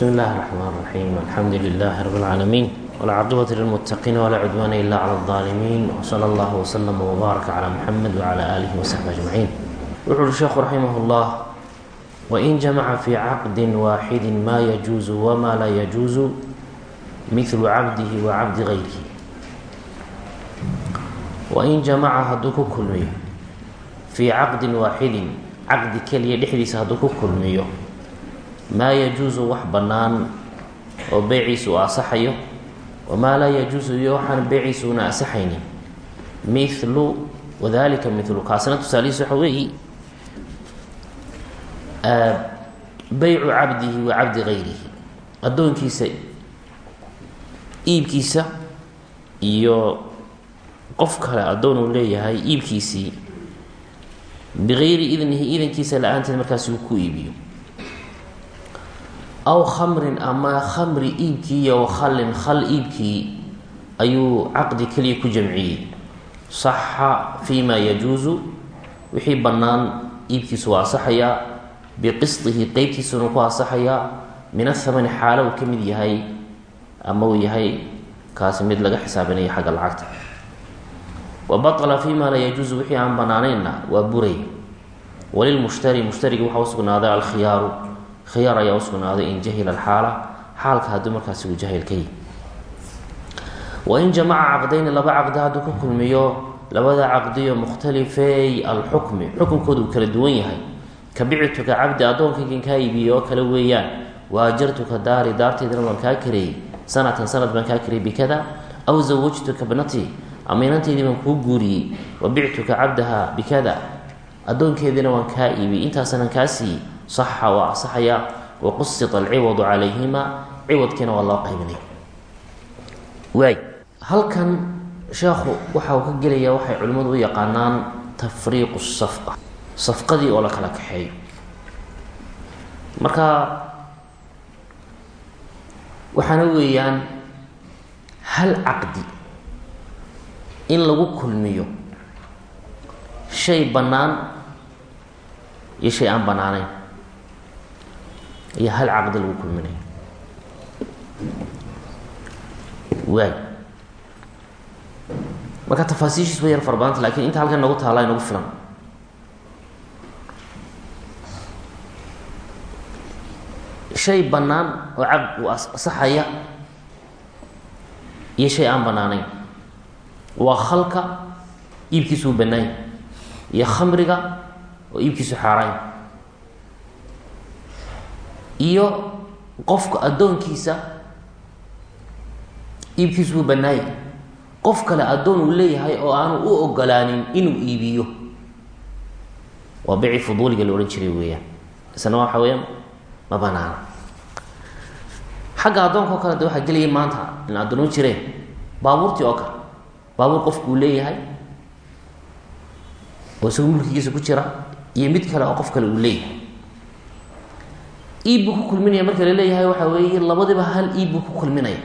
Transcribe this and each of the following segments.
بسم الله الرحمن الرحيم الحمد لله رب العالمين والعاقبة للمتقين ولا عدوان إلا على الظالمين وصلى الله وسلم وبارك على محمد وعلى آله وصحبه أجمعين وحول الشيخ رحمه الله وإن جمع في عقد واحد ما يجوز وما لا يجوز مثل عبده وعبد غيره وإن جمع هدوك كلمية في عقد واحد عقد كلية دحديس هدوك كلمية maa yajuusu wax bannaan oo beyciisu u wamaa laa yajuusu iyo waxaan beyciisu asaxaynin milu wadalika milu kaasina tusaalihiis waxa weeyi beycu cabdihi wa cabdi gayrihi addoonkiisa iibkiisa iyo qof kale addoon uu leeyahay iibkiisii. Bigayri idnihi idankiisa la'aanteed markaasi uu ku iibiyo aw khamrin ama khamri iibkii iyo khallin khal iibkii ayuu caqdi keliya ku jamciyey. Saxa fi ma yajuusu wixii bannaan iibkiisu waa asaxayaa biqisdihi qeybtiisuna ku asaxayaa min athamani xaalo uu ka mid yahay ama uu yahay kaasi mid laga xisaabinayo xagga lacagta. Wa batla fi ma laa yajuusu wixii aan bannaanaynna waa buray. Walilmushtari mushtariga waxaa usugnaaday alkhiyaaru khiyaar ayaa usugnaaday in jahila alxaala xaalka hadduu markaasi uu jahil ka yihi wain jamaca caqdayni laba caqdi hadduu ka kulmiyo labada caqdiyo mukhtalifey alxukmi xukunkooda uu kala duwan yahay. Ka bictuka cabdi addoonkaygan kaa iibiyey oo kale weeyaan waajartuka daari daarteydana waan kaa kareeyey sanatan sanad baan kaa kareeyey bikada aw zawajtuka bnati ama inantaydii baan kuu guuriyey wa bictuka cabdaha bikada addoonkeediina waan kaa iibiyey intaasanan kaa siiyey saxa waa asaxaya wa qusita alciwadu calayhima ciwadkiina waa loo qaybinaya waay. Halkan sheekhu waxa uu ka gelaya waxay culimmadu u yaqaanaan tafriiqu safqa safqadii oo la kala kaxeeyo. Marka waxaana weeyaan hal caqdi in lagu kulmiyo shay bannaan iyo shay aan bannaanayn iyo hal caqdi lagu kulminayo waay. Marka tafaasiishiis way yar farbadanta laakiin inta halkan nagu taala inagu filan. Shay bannaan oo caqd u iyo shay aan bannaanayn. Waa khalka iibkiisu u iyo khamriga oo iibkiisu xaarayn iyo qofka addoonkiisa iibkiisu uu bannaayay qof kale addoon uu leeyahay oo aanu u ogolaanin inuu iibiyo. Waa bici fuduuliga la odhan jiray weeyaan. Isna waxa weeyaan ma banaana xagga addoonka oo kale de waxaa gelayay maanta in addoon jireen baabuurtii oo kale baabuur qofku uu leeyahay oo isagu mulkigiisa ku jira iyo mid kale oo qof kale uu leeyahay iib buu ku kulminaya. Marka la leeyahay waxa weeye labadiba hal iib buu ku kulminaya.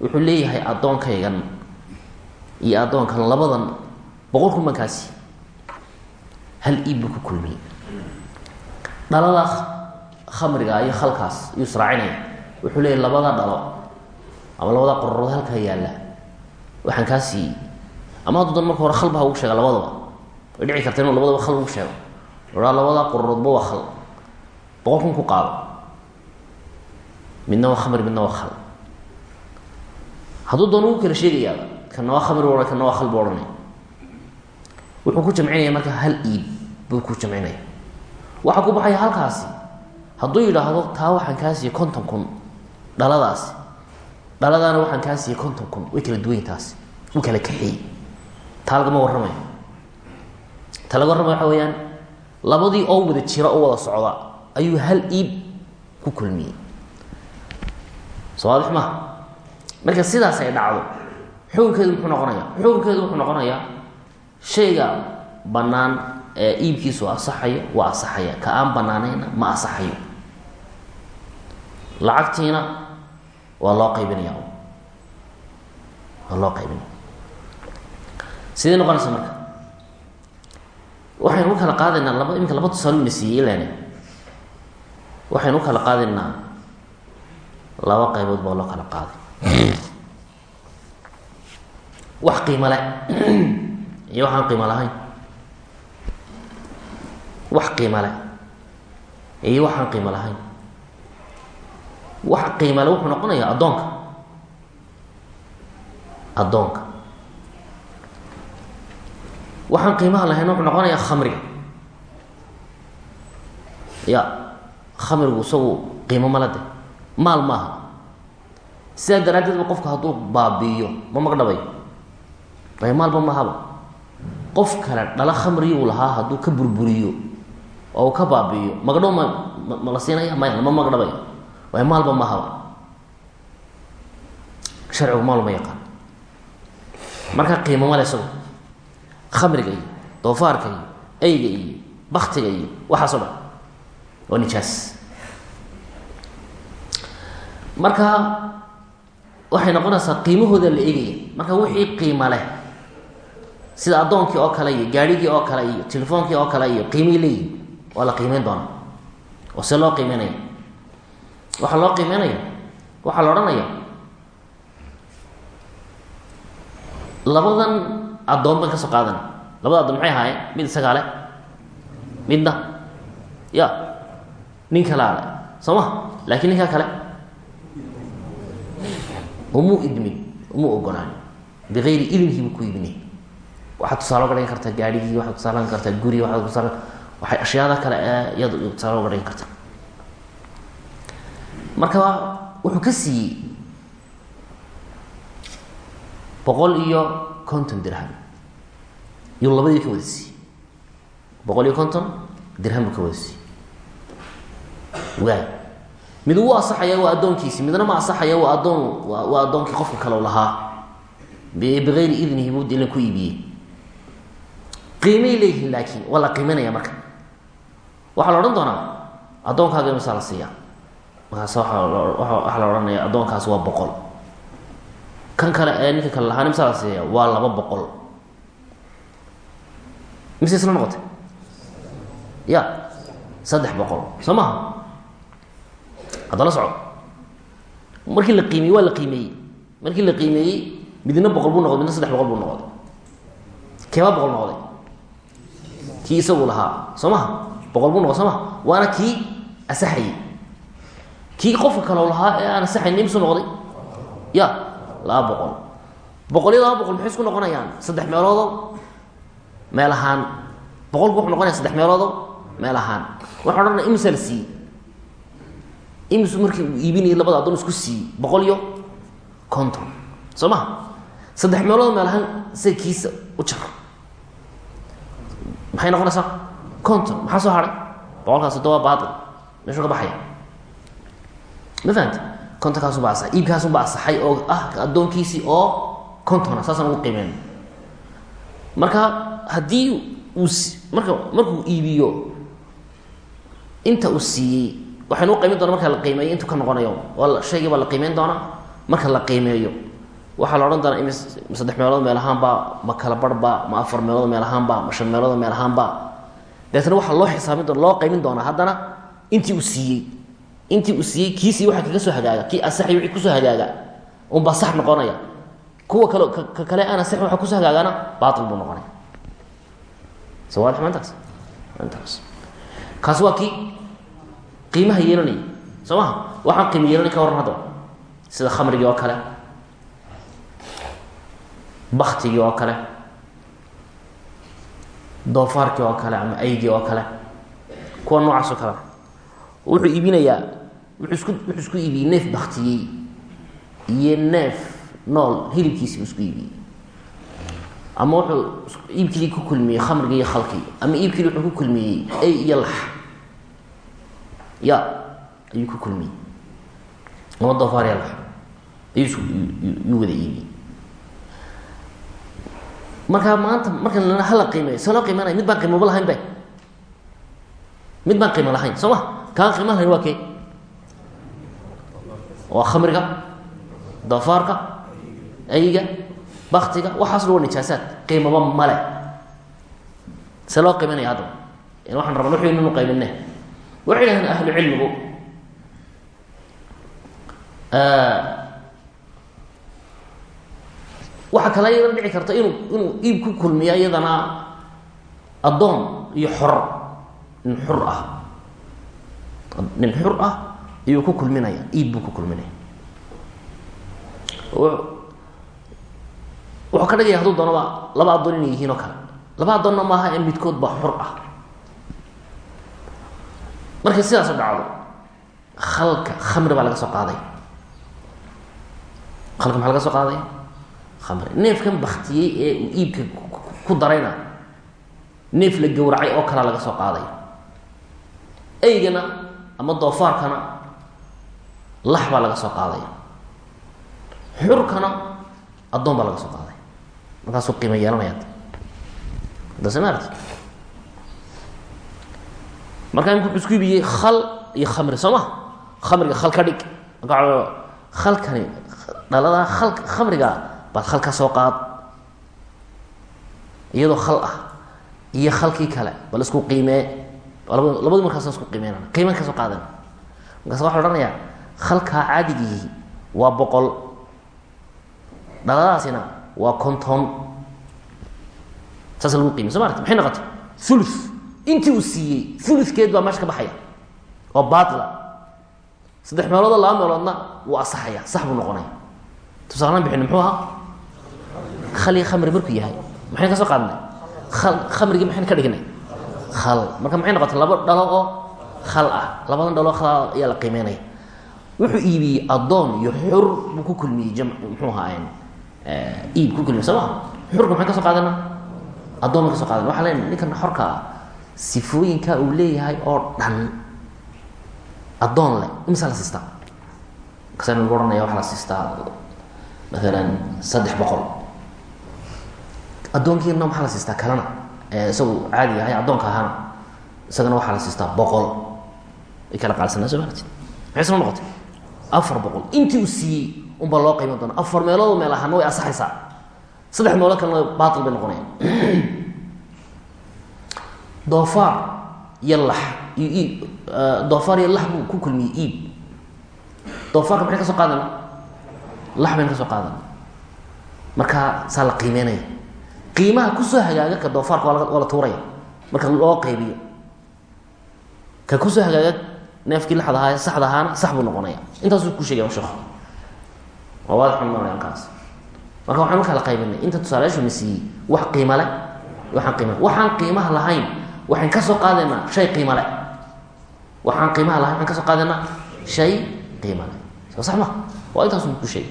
Wuxuu leeyahay addoonkaygan iyo addoonkan labadan boqol kun hal iib ku kulmiyey. Dhalada khamriga iyo khalkaas iyuu israacinaya wuxuu leeyahay labada dhalo ama labada qororood halkaa yaalla. Waxaan kaa ama hadduu dan marka hore khalba ha ugu sheega labadaba. Way dhici karta inuu labadaba khal ugu sheego. Ohaa labada qororoodba waa khal. Boqol kun ku qaado midna waa khamri midna waa khal hadduu doon ugu kala sheegayaaba kana waa khamri ohan kana waa khal bu ohanaya wuxuu ku jamcinaya marka hal iib buu ku jamcinaya waxaa ku baxaya halkaasi hadduu yidhaahdo taa waxaan kaa siiyey konton kun dhaladaasi dhaladaana waxaan kaa siiyey konton kun way kala duwany taasi u kala kaxeeyey taa lagama warramayo ta laga warramaya waxa weeyaan labadii oo wada jira oo wada socda ayuu hal iib ku kulmiyey sowaadix maha marka sidaas ay dhacdo xukunkeedu muxuu noqonaya xukunkeedu wuxuu noqonayaa shayga bannaan ee iibkiisu asaxayo waa asaxaya ka aan bannaanayna ma asaxayo lacagtiina waa loo qaybinaya waa loo qaybinaya sidee noqonaysa marka? Waxaynu u kala qaadaynaa laba iminka laba tusaalo na siiyey ilan waxaynu u kala qaadaynaa laba qaybood baa loo kala qaaday. Wax qiimo le iyo waxaan qiimo lahayn. Wax qiimo le iyo waxaan qiimo lahayn. Wax qiimo le wuxuu noqonayaa addoonka. Addoonka. Waxaan qiimaha lahayn wuxuu noqonayaa khamriga ya khamrigu isagu qiimo mala de maal maaha. Sidaa daraaddeed ba qofka hadduu baabi'iyo ma magdhabayo ay maalba mahaba. Qof kale dhala khamriyuu lahaa hadduu ka burburiyo oo uu ka baabi'iyo magdhow ma ma la siinaya? Maya lama magdhabayo waayo maalba mahaba. Sharcigu maal ma yaqaan. Marka qiimo male isagu. Khamriga iyo doofaarka iyo eyga iyo baktiga iyo waxaas o dhan. Waa nijaas marka waxay noqonaysaa qiimahooda la eegaya. Marka wixii qiimo leh sida addoonkii oo kale iyo gaadhigii oo kale iyo telefoonkii oo kale iyo qiimay leeyihiin waa la qiimeyn doonaa. Oo see loo qiimeynaya. Waxaa loo qiimeynaya waxaa la odhanaya labadan addoon ban ka soo qaadan. Labada addoon maxay ahaayeen? Mid isagaa leh midna ya nin kalaa le soo ma? Laakiin ninkaa kale umuu idmin umuu ogolaan biayri idinkiibu ku ibni waxaad tusaale oga dhigan kartaa gaadhigii waxaad tusaale ogan kartaa guri waxaad tusaale waxay ashyaada kale ee iyad tusaale oga dhigan kartaa marka wuxuu ka siiyey boqol iyo konton dirham. Yuu labadii ka wada siiyey. Boqol iyo konton dirham buu ka wada siiyey. Waay mid wuu asaxaya waa addoonkiisi. Midna ma asaxaya waa addoon waa addoonkii qofka kale lahaa. Bigayri idnihi buu dilan ku iibiyey. Qiimay leeyihiin laakiin waa la qiimanaya marka. Waxaa la odhan doonaa addoonkaaga imisaa la siiyaa? Markaas waxaa la odhanaya addoonkaas waa boqol. Kan kale ee ninka kale lahaa imisaa la siiya waa laba boqol. Mise isla noqotay? Ya saddex boqol. Soo maha haddala soco. Markii la qiimeyey waa la qiimeeyey. Markii la qiimeeyey midna boqol buu noqday midna saddex boqol buu noqday. Keebaa boqol noqday. Kii isagu lahaa. Soo boqol buu noqday soo waana kii asaxayey kii qofka kaloo lahaa ee aan asaxayn imsu noqday? Ya laba boqol. Boqol iyo laba boqol maxay isku noqonayaan? Saddex meeloodo? Meel ahaan. Boqolku wuxuu noqonaya saddex meeloodo? Meel ahaan. Waxaa odhanaya imsa la imisu markii uu iibinayay labada addoon isku siiyey boqol iyo konton. Soo maha saddex meelood meel ahaan say kiisa u jar. Maxay noqonaysaa? Konton. Maxaa soo haray? Boqolkaas hadda waa meeshuu ka baxaya. Ma fahamti kontonkaasu ba asaxay iibkaasu ba asaxay oo ah addoonkiisii oo kontona saasaan ugu qiimeyn. Marka haddii uu marka markuu iibiyo inta uu siiyey waxaynu u qiimeyn doona marka la qiimeeyo intuu ka noqonayo. Shaygii baa la qiimeyn doonaa marka la qiimeeyo. Waxaa la odhan doonaa ma saddex meelood meel ahaanba ma kala barhba ma afar meelood meel ahaanba ma shan meelood meel ahaanba deetna waxaa loo xisaabin doona loo qiimin doonaa haddana intii uu siiyey. Intii uu siiyey kiisii waxa kaga soo hagaaga kii asaxi wixii ku soo hagaaga. Unbaa sax noqonaya. Kuwa kale ka kale aan asaxin waxa ku soo hagaagana baatil buu noqonaya. Soo maantaas maantaas kaasi waa kii qiimaha yeelanaya soo maha waxaan qiimo yeelanay ka haddaba sida khamrigii oo kale. Baktigii oo kale. Doofaarkii oo kale ama aygii oo kale. Kuwa noocaas oo kale. Wuxuu iibinayaa wuxuu isku wuxuu isku iibiyey neef baktiyey iyo neef nool hilibkiisi buu isku iibiyey. Ama wuxuu iibkii ku kulmiyey khamrigii iyo khalkii. Ama iibkii wuxuu ku kulmiyey ay iyo lax ya ayuu ku kulmiyey ama doofaar iyo lax ayuu yuu wada iibiyey markaa maanta marka la hala qiimeeyo see loo qiimeynaya mid baan qiimaba lahayn be mid baan qiimo lahayn soo ma qiimo lahayn waa kee khamriga doofaarka ayga baktiga waxaas dhan waa nijaasaad qiimaba male see loo qiimeynaya haddaba in waxaan rabaa wuxuu inanu qaybine waxay dhahdeen ahlu cilmigu waxaa kale iyadana dhici karta inuu inuu iib ku kulmiya iyadana addoon iyo xor nin xur ah. Nin xur ah ayuu ku kulminaya iib buu ku kulminaya wuxuu ka dhigaya hadduu doonaba laba addoon inay yihiin oo kale. Laba addoonna maaha ee baa xur ah markay sidaas dhacdo khalka khamri baa laga soo qaaday. Khalka maxaa laga soo qaadaya khamri. Neefkan baktiyey ee uu iibka ku darayna neef la gowracay oo kalea laga soo qaaday. Eygana ama doofaarkana lax baa laga soo qaadaya xurkana addoon baa laga soo qaaday. Markaasuu qiimo yeelanaya hadda samaarti markaa wuxuu isku iibiyey khal iyo khamri soo ma? Khamriga khal ka dhig. Marka khalkani dhaladaa khal khamriga baad khal ka soo qaad. Iyadoo khal ah iyo khalkii kale bal isku qiimee. Laba labadii markaasa isku qiimeynana qiiman ka soo qaadan markaas waxa la ohanayaa khalkaa caadigiihi waa boqol dhaladaasina waa konton. Saasa lagu qiimay so maarata maxay noqotay? Ulu intii uu siiyey ulukeed baa meesha ka baxaya. Oo baatila saddex meeloodoo laba meeloodna wuu asaxaya sax buu noqonaya. Tusaalaan bixin muxuu ahaa? Khali khamri markuu yahay. Maxayn ka soo qaadnay? Khamrigii maxayn ka dhignay? Khal. Marka maxay noqotay? Laba dhalo oo khal ah. Labadan dhalo khal ayaa la qiimeynaya. Wuxuu iibiyey addoon iyo xur buu ku kulmiyey jam muxuu ahaa iib ku kulmiyey soo ma xurka maxayn ka soo qaadana? Addoon baan ka so qaadana. Waxa le ninkan xorka ah sifooyinka uu leeyahay oo dhan addoon leh. Imisa la siistaa? Markaasa lagu ohanaya waxaa la siistaa maalan saddex boqol. Addoonkiina maxaa la siistaa kalena? Isagu caadi ahay addoonka ahaana. Isagana waxaa la siistaa boqol. Ay kala qaalsanaa soo maarti maxay soo noqotay? Afar boqol. Intii uu siiyey unbaa loo qiiman doona afar meeloodoo meel ahaana way asaxaysaa saddex meelood kalena baatil bay noqonayaan doofaar iyo lax doofaar iyo lax buu ku kulmiyey iib. Doofaarka maxay ka soo qaadana lax bayna ka qaadana markaa saa la qiimeynaya. Qiimaha ku soo hagaaga ka doofaarka waa waa la tuuraya. Marka loo qaybiyo ka ku soo hagaaga neefkii laxda ahaa saxda ahaana sax buu noqonaya. Intaasuu ku sheegaya sheekhu waa noonaya halkaas marka waxaan markaa la qaybinay inta tusaalayaashu na siiyey. Wax qiima le waxaan qiima waxaan qiimaha lahayn waxaan ka soo qaadaynaa shay qiima le waxaan qiimaha lahayn waxaan ka qaadaynaa shay qiima le soo sax ma waa intaasu ku sheegay.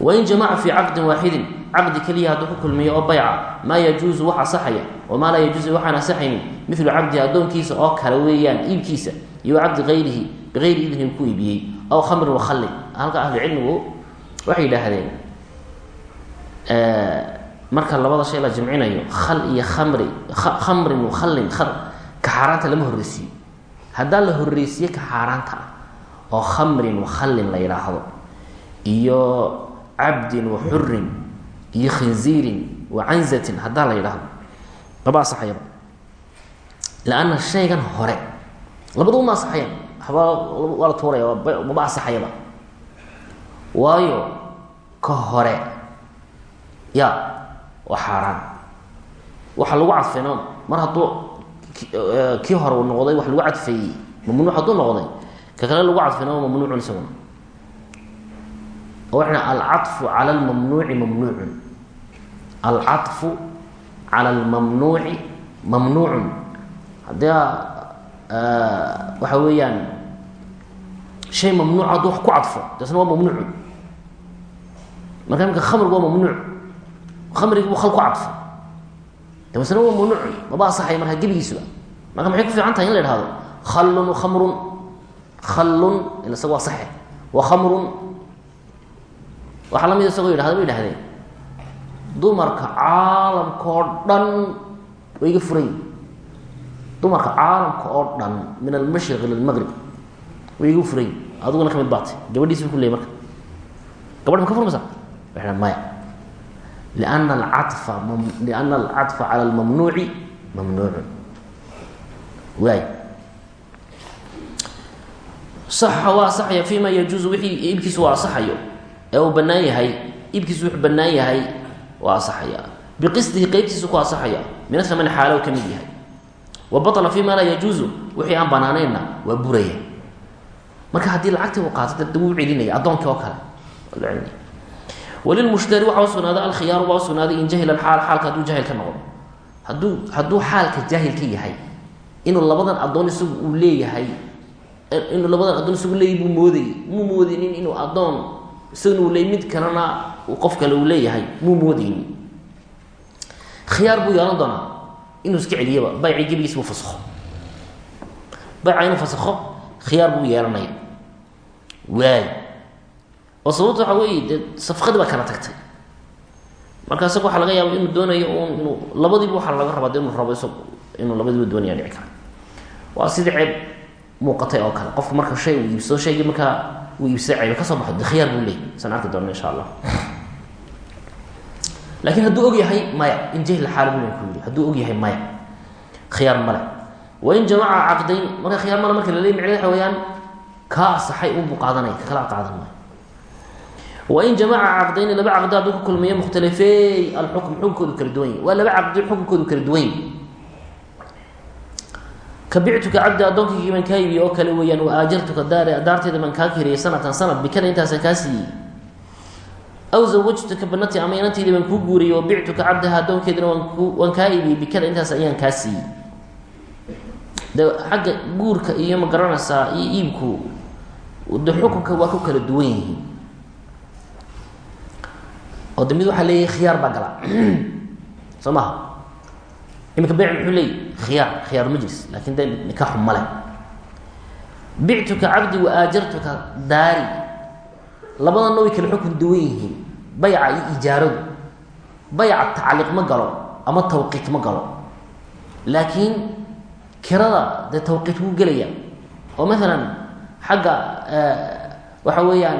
Wain jamaca fii caqdin waaxidin caqdi keliya hadduu ku kulmiyo oo bayca maa yajuusu wax asaxaya wamaa laa yajuusu waxaan asaxaynin milu cabdihi addoonkiisa oo kale weeyaan iibkiisa iyo cabdi ayrihi biayri idnin ku iibiyey aw khamrin wakhallin halka ahlucilmigu waxay yidhaahdeen marka labada shay la jimcinayo khal iyo khamri khamrin wakhallin ka xaaraanta lama horreysiiyo haddaa la horreysiye ka xaaraanta ah oo khamrin wakhallin la yidhaahdo iyo cabdin wa xurin iyo khinziirin wa canzatin haddaa la yidhaahdo maba asaxayaba lanna shaygan hore labadu ma asaxayaan waa la tuuraya maba asaxayaba waayo ka hore ya waa xaaraan. Waxa lagu cadfayno mar hadduu kii hore noqday wax lagu cadfeeyey mamnuuc hadduu noqday ka kale lagu cadfayna waa mamnuucun isaguna oo waxna alcaطfu cala almamnuuci mamnuucun. Alcaطfu cala almamnuuci mamnuucun. Haddii waxa weeyaan shay mamnuuc hadduu ku cadfo deesna waa mamnuucun. Marka imika waa mamnuuc khamrigi buu khal ku cadfo dabeesna waa mamnuucun maba asaxaya markaa gebigiisuba. Marka maxay ku fiican tahay in la ihahdo khallun khamrun. Khallun ila isaga waa wa khamrun. Waxaa la mid isagoo yidhahda ba yidhahdeen dumarka caalamka oo dhan way iga furay dumarka caalamka oo dhan min almashriq ila almaqrib way iga furay adiguna ka mid baatay gabadhiisi ku leyay marka. Gabadh ma ka furmaysaa? Maya cala almamnuuci mamnuucun waay saxa waa asaxaya fi ma yajuusu wixii iibkiisu waa asaxayo ee uu bannaan yahay iibkiisu wuxuu bannaan yahay waa asaxaya biqisdihi qeybtiisu ku asaxaya min athamani xaalow ka mid yahay wa batla fi ma laa yajuusu wixii aan banaanaynna waa buraya marka haddii lacagtii uu qaato dad wuu celinaya addoonkii oo kale walilmushtari waxaa usugnaaday alkhiyaaru baa usugnaaday in jahila alxaal xaalka hadduu jaahil ka noqdo hadduu hadduu xaalka jaahil yahay inuu labadan addoon isagu uu leeyahay inuu labadan addoon isagu leeyahay buu moodayay muu moodaynin inuu addoon isaguna uu leeyay mid kalena qof kale uu leeyahay muu moodaynin khiyaar buu yeelan doonaa inuu iska celiyaba bayci gebigiis buu fasakho bayca inuu fasakho khiyaar buu yeelanaya waay oo sababta waxaa weeye dee safqadii baa kala tagtay. Marka isaga waxaa laga yaaba inuu doonayo un inuu labadiiba waxaa laga rabaa de inuu rabo isag inuu labadiiba doonaya dhici kara. Waa sidii ceeb muuqatay oo kale. Qofku marka shay uu iibsado shaygii markaa uu iibsada ceebe ka soo baxo de khiyaar buu leeyay saan arki doona insha allah laakiin hadduu og yahay maya in jahil xaal buu ku yidhi. Hadduu og yahay maya. Khiyaar male wain jamaca caqdayn marka khiyaar male marka la leey waxa weeyaan kaa asaxay unbuu qaadanaya ka kala qaadan maayo wain jamaca caqdayni laba caqdi hadduu ku kulmiyo mukhtalifey alxukm xukunkoodu kala duwan yahy waa laba caqdi xukunkoodu kala duwan yahy ka bictuka cabdi addoonkaygi baan kaa iibiye oo kale weeyaan wa aajartuka daare daarteeda baan kaa kiriyay sanatan sanad bikada intaasaan kaa siiyey aw zawajtuka banati ama inanteydii baan kuu guuriyey wa bictuka cabdaha addoonkeedina waan kaa iibiyey bikada intaas ayaan kaa siiyey oo de mid waxaa leeyahay khiyaar baa gala. Soo maha imika beyc muxuu leeyay khiyaar khiyaaru majlis laakiin de nikaaxu male bictuka cabdi wa aajartuka daari. Labadana way kala xukun duwan yihiin. Bayca iyo ijaaradu. Bayca tacliiq ma galo ama tawqiit ma galo. Laakiin kirada dee tawqiit wuu gelaya. Oo maalan xagga waxa weeyaan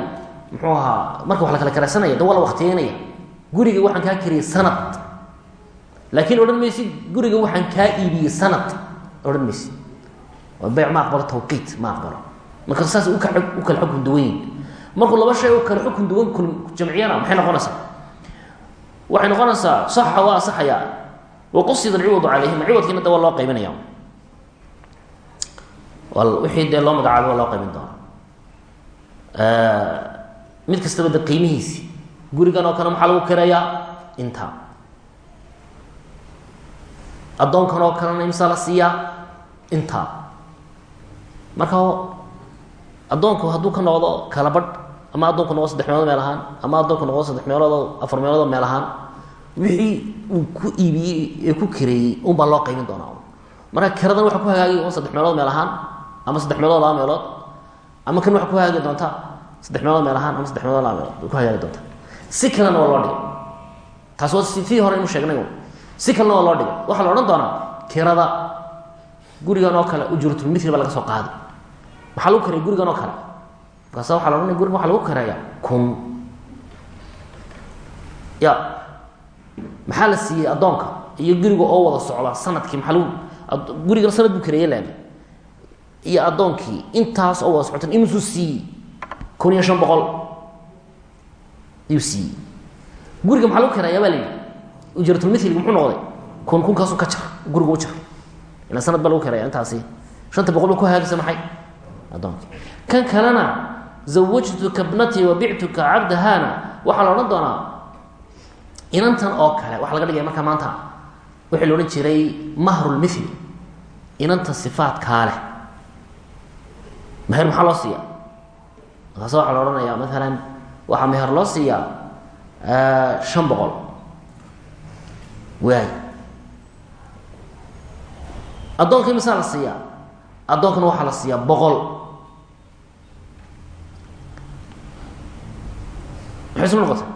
muxuu ahaa marka wax la kala karaysanaya de waa la waktiyeynaya guriga waxaan kaa kiriyay sanad. Laakiin odhan maysid guriga waxaan kaa iibiyey sanad. Odhan maysid. Beyc ma aqbalo tawqiit ma aqbalo. Marka saas u ka u kala xukun duwan yihiin markuu laba shay oo kale xukun duwan jamciyana maxay noqonaysaa? Waxay noqonaysaa saxa waa asaxaya wa qusida alciwadu calayhima ciwadkiina de waa loo qaybinaya wixii dee loo magacaabo waa loo qaybin doona mid kastaba de qiimihiisi gurigan oo kale maxaa lagu kirayaa? Intaa addoonkan oo kalena imsaa la siiyaa? Intaa marka addoonku hadduu ka noqdo kala badh ama addoonku noqdo saddex meelood meel ahaan ama addoonku noqdo saddex meeloodoo afar meeloodoo meel ahaan wixii uu ku iibiyey ee ku kireeyey un baa loo qaybin doonaa marka kiradan waxa ku hagaagay un saddex meelood meel ahaan ama saddex meelood laba meelood ama kan waxa ku hagaagi doontaa saddex meelood meel ahaan ama saddex meelood laba meelood bay ku hagaagi doontaa si kalena waa loo dhigay taas waa tii hore inu sheegnay si kalena waa loo dhigay waxaa la odhan doonaa kirada gurigan oo kale ujratulmithli baa laga soo qaaday maxaa lagu karaya gurigan oo kale. Markaasa waxa la ohanaya gurigan waxa lagu karaya kun. Ya. Maxaa la siiyey addoonka? Iyo guriga oo wada socda sannadkii maxaa lagu gurigan sanad buu kareeye laami iyo addoonkii intaas oo wada socotan imisuu siiyey kun iyo shan boqol ayuu siiyey. Guriga maxaa lagu karayaa baa layidhi ujratulmithliga muxuu noqday? Kun kunkaasu ka jar guriga u jar ila sanad baa lagu karaya intaasi. Shanta boqol ba ku hagaagisa maxay? Addoonki. Kan kalena zawajtuka bnatii wa bictuka cabdahana waxaa la odhan doonaa inantan oo kale waxaa laga dhigaya markaa maanta wixii la odhan jiray mahrulmithli inanta sifaadkaa leh. Meher maxaa loo siiya? Markaase waxaa la odhanayaa maalan waxaa meher loo siiyaa shan boqol. Waay. Addoonka imisaa la siiyaa addoonkana waxaa la siiyaa boqol. Maxay isla noqotay?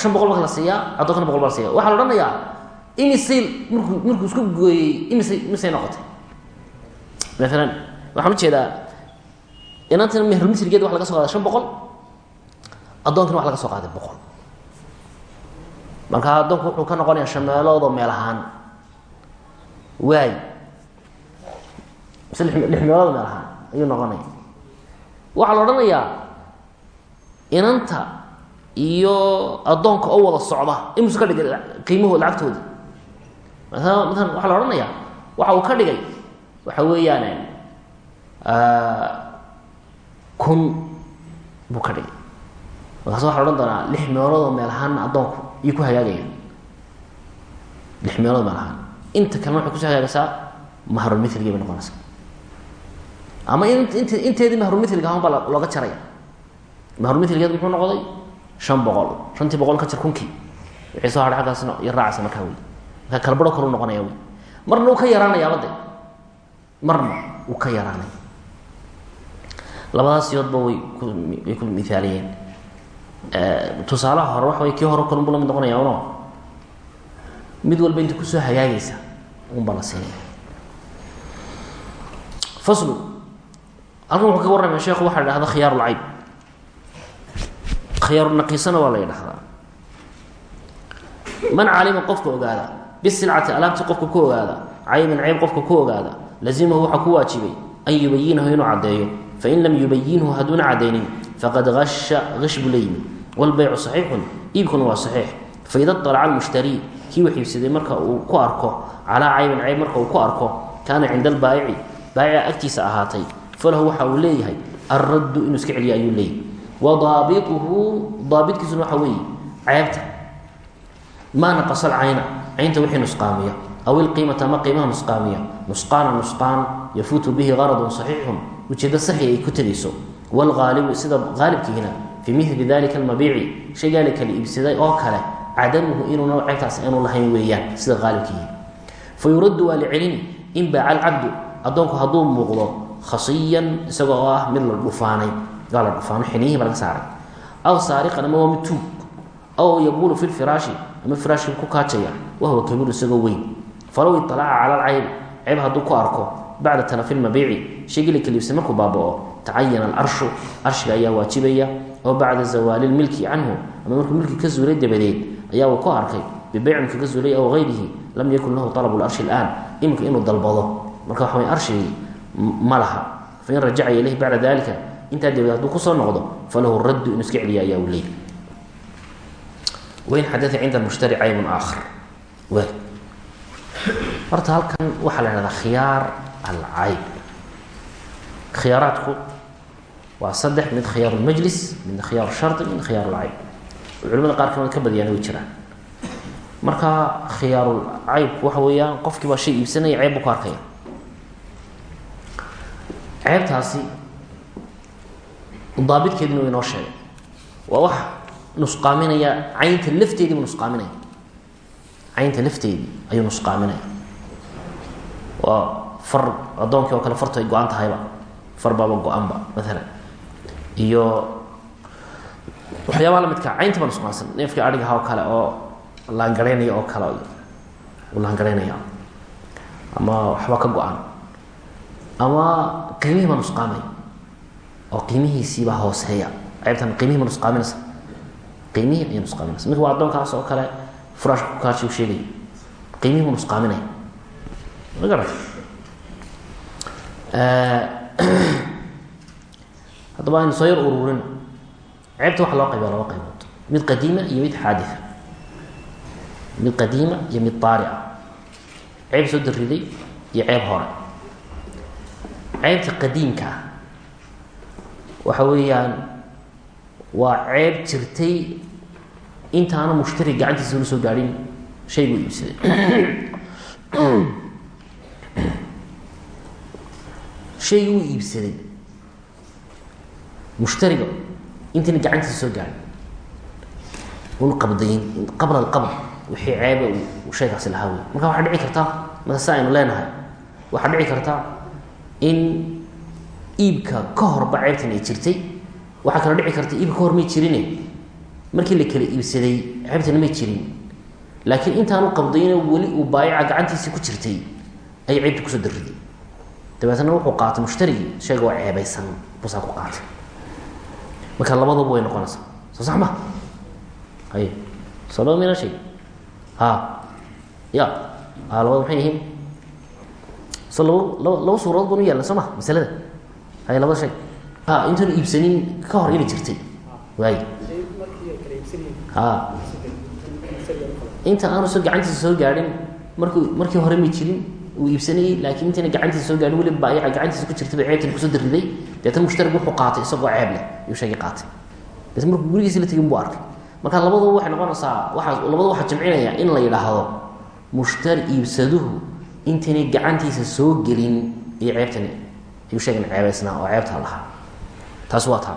Shan boqol marka la siiyaa addoonkana boqol baa la siiya. Waxaa la odhanayaa imisay markuu markuu isku gooyey imisay imisay noqotay. Maalan waxaan u jeedaa inantan mehrulmisrigeed waxa laga so qaaday shan boqol addoonkana waxa laga soo qaaday boqol. Marka addoonku wuxuu ka noqonayaa shan meeloodoo meel ahaan. Waay. Mise lix meeloodoo meel ahaan ayuu noqonaya. Waxaa la odhanayaa inanta iyo addoonka oo wada socda imusu ka dhigay qiimahood lacagtooda maala maalan waxaa la odhanayaa waxa uu ka dhigay waxa weeyaan kun buu ka dhigay. Markaas waxa la odhan doonaa lix meelood oo meel ahaana addoonku iyo ku hagaagaya lix meelood meel ahaan. Inta kalena waxay ku soo hagaagaysaa mahrulmilgii bay noqonaysaa ama int inteedii mahrulmilga ahan baa looga jaraya mahrulmilgeed muxuu noqday shan boqol shantii boqol ka jar kunkii. Wixii soo hadhay aggaasna iyo raacaysa markaa wey. Markaa kalbaro kalu noqonaya wey. Marna uu ka yaraanayaaba de marna uu ka yaraanaya labadaas yoodba way ku mithaaliyeen tusaalaha hore waxa way kii hore kalunbu la mid noqonaya uno mid walba inta ku soo hagaagaysa unbaa la siinaya faslu halkan wuxuu kaga warramaya sheekhu waxaa la dhahda khiyaaru lcayb. Khiyaaru naqiisana waa la ydhahdaa man calima qofka ogaada bisilcati alaabti qofka ku ogaada cayban cayb qofka ku ogaada lazimahu waxaa ku waajibay an yubayinahu inuu caddeeyo fain lam yubayinhu hadduuna caddaynin faqad asha ash buu la yimi wlbaycu saxiixun iibkuna waa saxiix faida alaca almushtarii kii wax iibsaday marka uu ku arko calaa caybin cayb marka uu ku arko kaana cinda albaayici baayica agtiisa ahaatay falahu waxa uu leeyahay alraddu inuu iska celiyo ayuu leeyahy wa daabituhu daabitkiisuna waxa weeye ceebta maa naqasa alcayna caynta wixii nusqaamiya aw ilqiimata ama qiimaha nusqaamiya nusqaana nusqaan yafuutu bihi qaradun saxiixun ujeeddo saxi ay ku tegayso wlgaalibu sida aalibkiina fii mili dalika almabiici shaygaa la kala iibsaday oo kale cadamuhu inuuna ceebtaas aanu lahayn weeyaan sida aalibkiihi fa yuraddu waa la celini in baaca alcabdu addoonku hadduu muuqdo khasiyan isaga oo ah mid la dhufaanay gaa la dhufaano xiniyihi ba laga saaray. Aw saariqan ama waa mid tuug aw yabuulu fi lfiraashi ama firaashkii ku kaajaya wahuwa kabiiru isagoo weyn. Falow ialaca cala alcayb ceeb hadduu ku arko bacda talafi lmabiici shaygii la kala iibsay markuu baabao tacayana alarshu arshiga ayaa waajibaya oo bacda zawaali lmilki canhu ama markuu milki ka zuulay dabadeed ayaa uu ku arkay bibeycin kaga zuulay aw hayrihi lam yakun lahu alabu larshi laan iminka inuu dalbado marka waxa way arshigii ma laha fain rajaca ilayhi bacda dalika intaa dabadeed hadduu ku soo noqdo falahu raddu inuu iska celiya ayaa uu leeyay wain xadaa cinda mushtari caybun aakhar horta halkan waxaa la ihahdaa khiyaar alcayb khiyaaraadku waa saddex mid khiyaar lmajlis midna khiyaar shardi midna khiyaar lcayb culimada qaar ka mid ka badiyaan way jiraan. Marka khiyaarul caybku waxa weeyaan qofkii baa shay iibsanaya ceeb buu ku arkaya. Ceebtaasi daabitkeeduna wa inoo sheegay. Waa wax nusqaaminaya caynta lafteedii buu nusqaaminaya. Caynta lafteedii ayuu nusqaaminaya far addoonkii oo kale fartu ay go-an tahayba. Far baaba go-anba maalan iyo waxyaabaha lamidka caynta baa nusqaansan neefkii adhigaha oo kale oo laangaraynaya oo kale u laangaraynaya ama waxba ka go-an. Ama qiimihii baa nusqaamay oo qiimihiisiibaa hooseeya. Ceebtan qiimihii ba nusqaaminaysa qiimihii ayay nusqaaminaysa minka waa addoonkaas oo kale furaashka ku kaashi u sheegaya qiimihii buu nusqaaminaya ma garata haddaba aynu soo yar ururin. Ceebta waxa loo qaybiya laba qaybood. Mid qadiima iyo mid xaadia mid qadiima iyo mid daarica ceeb soo dariday iyo ceeb hore. Ceebta qadiimka ah waxa weeyaan waa ceeb jirtay intaana mushtari gacantiisa shaygii uu iibsaday mushtariga intayna gacantiisa soo un qabdayn qabla alqabd wixii ceeba uu shaygaasi lahaa wey marka waxaa dhici karta marka si aynu leenahay waxaa dhici karta in iibka ka horba ceebtan ay jirtay waxaa kaloo dhici karta iibka ka hor may jirine. Markii la kala iibsaday ceebtana may jirin. Laakiin intaanu qabdayno weli uu baayica gacantiisii ku jirtay ayay ceebta ku soo dariday dabeetna wuxuu qaatay mushtarigii waa ceebaysan busaa ku qaatay. Marka labaduba way noqonaysaa. Soo sax ma? Hay soo mina shay? Ha. Ya. Ha labada maxay yihiin? So laba laba laba suuradood banu yaalna soo ma? Masalada. Hay laba shay. A intaanu iibsanin ka hor inay jirtay. Waay. A inta aanu soo gacantiisa soo gaadhin markuu markii hore ma jirin uu iibsanayey laakiin intayna gacantiisa soo gaadhin weliba baayaca gacantiisa ku jirtay ba ceebtan ku soo dariday deetana mushtarig wuxuu qaatay isagoo ceeb leh ayuu shaygii qaatay. Deetna markuu gurigiisi la tegin buu arkay. Marka labadaba waxay noqonaysaa waaa labada waxaa jamcinaya in la yidhaahdo mushtari iibsaduhu intaynay gacantiisa soo gelin iyo ceebtani. Ayuu shaygan ceebaysnaa oo ceebtaa lahaa. Taasi waa taa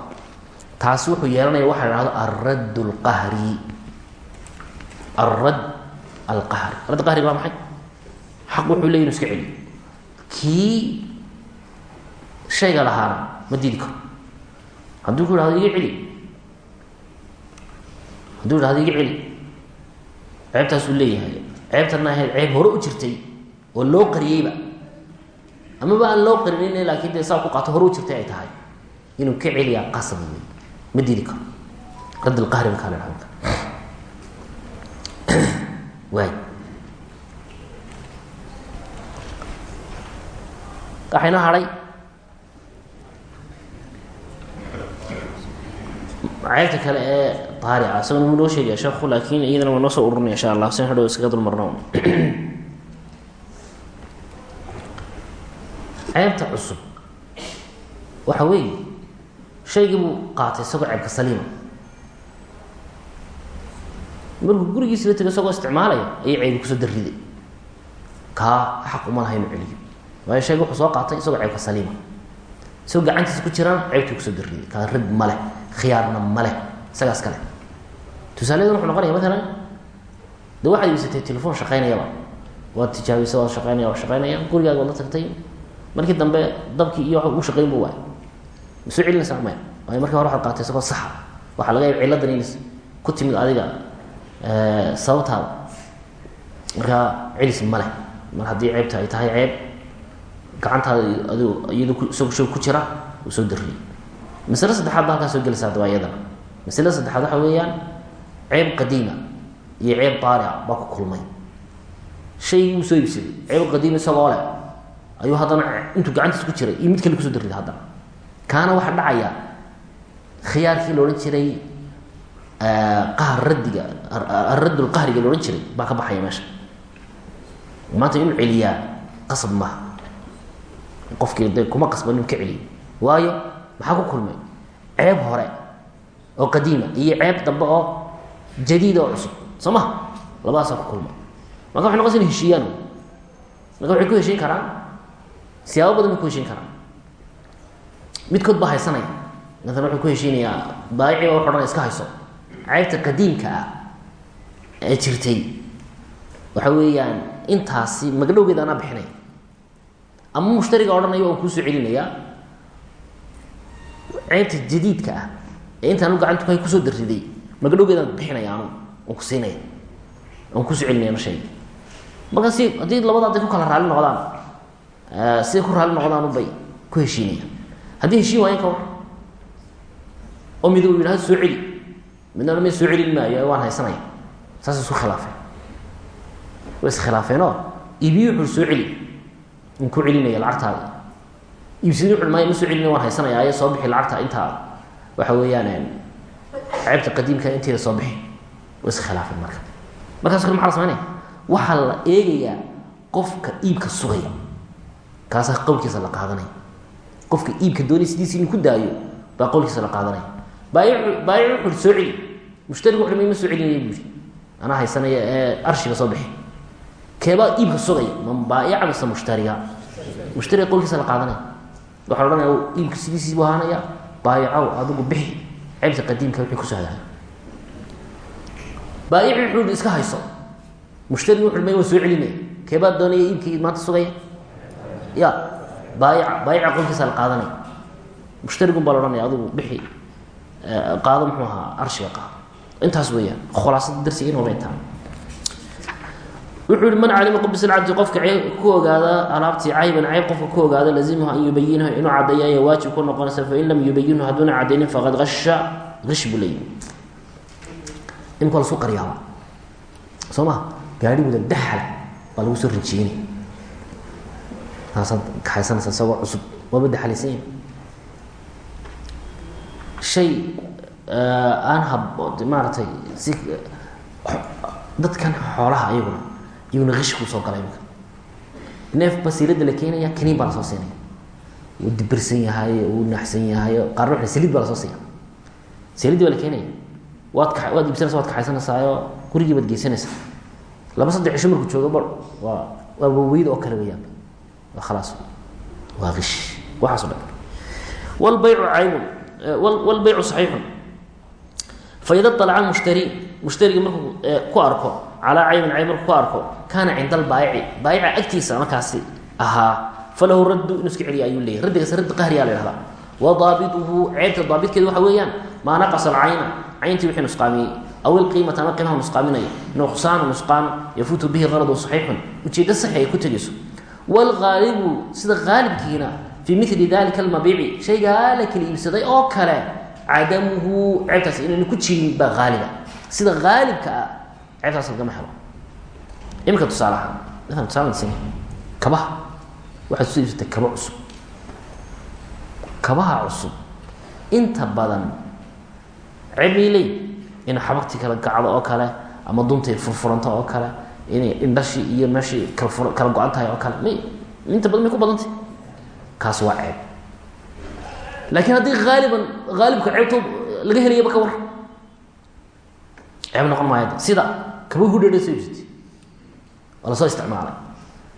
taasi wuxuu yeelanaya waxa la hahdo alradd lqahri alradd alqahri. Radd qahriga waa maxay xaq wuxuu leey inu iska celiyo. Kii shayga lahaana ma diidi karo. Hadduu ku ihahdo iga celi. Hadduu ihahdo iga celi. Ceebtaasuu leeyahay. Ceebtana ahayd ceeb hore u jirtay oo loo qariyeyba. Amaba aan loo qarinin laakiin dee saa ku qaato hore u jirtay ay tahay inuu ka celiyaa qasab wey ma diidi karo. Radd lqahri markaa la hahdo waay waxayna hadhay. Ceebta kale ee daarica isagana wuu noo sheegaya sheekhu laakiin iyadana waa noo soo ururinaya insha allah sin hadhow iskaga dulmarno ceebta cusub waxa weeye shaygii buu qaatay isagoo ceebka saliima. Markuu gurigiisi la tego isagoo isticmaalaya ayay ceebi ku soo darriday. Kaa xaq uma laha inuu celiyo waayo shayga wuxuu soo qaatay isagoo ceebka saliima. Isagoo gacantiisa ku jiraan ceebtii ku soo darriday kaa rad ma leh khiyaarna ma leh isagaas kale tusaalayadan wuxuu noqonaya maalan de waxaad iibsatay telefon shaqaynayaba? Waad tijaabisay waad shaqaynaya waad shaqaynaya gurigaaga waad la tagtay. Markii dambe dabkii iyo u shaqayn bu waay ma soo maya waayo markii hore waxaad qaatay isagoo saxa. Waxaa laga yaaba cilladan in ku timid adiga sababtaada. Markaa celis ma leh. Mar haddii ceebta ay tahay ceeb gacantaada isagoo shay ku jira qofkii de kuma qasban inuu ka celiyo. Waayo maxaa ku kulmay? Ceeb hore oo qadiima iyo ceeb dambe oo jadiida oo cusub. Soo ma labadaasaa ku kulmay. Marka waxay noqonaysa ina heshiiyaan marka waxay ku heshiin karaan siyaabo badan bay ku heshiin karaan. Midkood baa haysanaya. Maalan wuxuu ku heshiinayaa baayici ba wuxu iska hayso. Ceebta qadiimka ah ee jirtay. Waxa weeyaan intaasi magdhowgeeda bixinaya ama mushtariga odhanayo oo kuusoo celinayaa. Ceebta jadiidka ah ee intaan gacanta ku ku soo darriday magdhowgeedaan bixinaya ku siinaya aan ku soo celinaya na sheega marka si haddii labada hadday ku kala raali noqdaan siday ku raali noqdaan bay ku heshiinayaan haddii heshiin waayan ka oo mid yidhahdo soo celi. Midna ma soo celin maayo waan haysanaya. Saas isku khilaafeen. Way iskhilaafeenoo iibiyi wuxuu soo celi in ku celinaya lacagtaada. Iibsadi wuxu maya ma soo celinaya waan haysanaya aya soo bixi lacagta intaa. Waxa weeyaan ceebta qadiimka inteeda soo bixi way iskhilaafeen marka. Markaas maxa la samaynaya waxaa la eegayaa qofka iibka sugaya kaasaa qowlkiisa la qaadanaya qofka iibka doonay sidiisi inuu ku daayo baa qowlkiisa la qaadanaya baayic wuxu soo celi. Mushtarigu wuxu ma soo celinaya buuri anaa haysanaya ee arshiga soo bixi keebaa iibka sugaya ma baayica mise mushtariga mushtariga qowlkiisa la qaadanaya. Waxaa odhanaya iibka sidiisii buu ahaanaya baayicow adigu bixi ceebta qadiimka wixii ku soo hadaaya baayici wuxuu iska hayso. Mushtarigu wuxu ma soo celinaya. Keebaa doonaya iibkii maanta sugaya. Ya baayica baayica qowlkiisa la qaadanaya. Mushtarigun baa la odhanaya adigu bixi qaado muxuu ahaa arshiga qaado. Intaas weeyaan khulaasada darsiga in wabayntaa wuxuu yihi man calima bisilcati qofka ku ogaada alaabtii cayban cayb qofka ku ogaada lazimuhu an yubayinhu inuu caddeeya ayaa waajib ku noqonaysa fain lam yubayinhu hadduuna cadaynin faqad asha ish buu leeyihi imika lasu qaryaaba soo ma? Gaari wada daxal baa lagu soo rinjiinay taasaad kaxaysanaysa isagoo cusub. Waaba daxalaysan yahay? Shay aan hab maaragtay si dadkan xoolaha iyaguna iyaguna kish kuu soo galay imika. Neef basiilada la keenaya kaniin baa la soo siinaya. Wuu dibirsan yahay uu naxsan yahay qaarna waa saliid baa la soo siiya saliiddi baa la keenaya waad ka waad iibsanaysa waad kaxaysanaysaayo gurigii baad geysanaysaa. Laba saddex cisho markuu joogo bar waa waa waweyda oo kale weyaan waa khalaas. Waa kish waxaaso dhan. Wlbaycu caybun wlbaycu saxiixun. Faida alaca mushtari mushtarigii markuu ku arko calaa caybin cayb markuu ku arko kaana cinda albaayici baayica agtiisa markaasi ahaa falahu raddu inuu iska celiya ayuu leeyay raddigaas radd qahriyaa la wa daabituhu ceebta daabitkeedu waxa weeyaan maa naqasa alcayna cayntii wixii nusqaamiyey aw ilqiimata ama qiimaha nusqaaminaya nuqsaanu nusqaan yafuutu bihi qaradu saxiixun ujeeddo saxi ay ku tegayso wlgaalibu sida gaalibkiina fii mili dalika almabiici shaygaa la kala iibsaday oo kale cadamuhu ceebtaas inaynu ku jirin baa haaliba sida haalibka ceebtaas lagama helo. Iminka tusaale ahaan maala tusaale kabaha waxaad soo iibsatay kaba cusub. Kabaha cusub inta badan ceebay leey inay xabagtii kala gacdo oo kale ama duntay furfuranto oo kale inay indhashii iyo meeshii kala kala go-an tahay oo kale. May inta badan may ku badantay. Kaas waa ceeb. Laakiin haddii haaliban haalibka ceebtood laga helayaba ka war. Ceeb noqon maayo. Sida kaba hudhedha soo iibsatay waa la soo isticmaalay.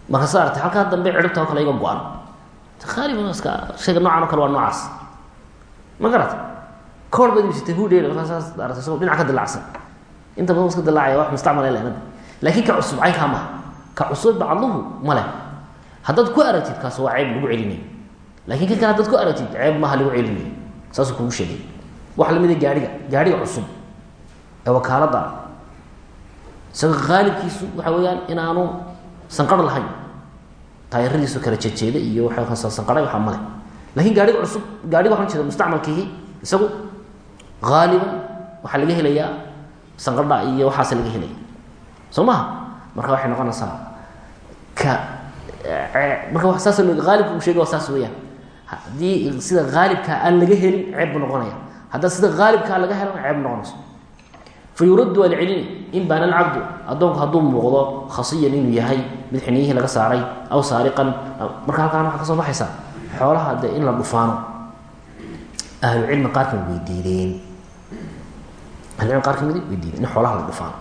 Marka sa artay halkaa dambe ciribta oo kale iga go-an. Haaliban iska shayga o kale waa noocaas. Ma garata koor baad iibsatay hudheeda markaa saas aragtay isagoo dhinac ka dilacsan inta badan iska dilaacaya wax mustacmal lenada laakiin ka cusub caynkaa maha. Ka cusub bacduhu ma leh. Haddaad ku aragtid kaas waa ceeb lagu celinayo. Lakin kan kale hadaad ku aragtid ceeb maaha lagu celinayo. Saasuu kugu sheegay. Waxa lamida gaadhiga gaadhiga cusub ee wakaalada isaga haalibkiisu waxa weeyaan inaanu sanqar lahayn. Taayaradiisu kala jejeeda iyo waa sanqaray waxaa male. Lakin gaadhiga cusub gaadhiga waxaan jeeda mustacmalkiihi isagu haaliban waxaa laga helayaa sanqadha iyo waxaas laga helaya. Soo maha marka waxay noqonaysaa ka marka saas aalibka uu shegay waa saas weyaan haddii sida haalibkaa aan laga helin ceeb buu noqonaya haddaa sida haalibkaa laga helana ceeb noqonayso fa yuraddu waa la celini in baana alcabdu addoonku hadduu muuqdo khasiyan inuu yahay mid xiniyihii laga saaray aw marka halkaan waxaa ka soo xoolaha de in la dhufaano ahlucilmi qaar ka mid way diideen. Ahlucilmi qaar ka mid in xoolaha la dhufaano.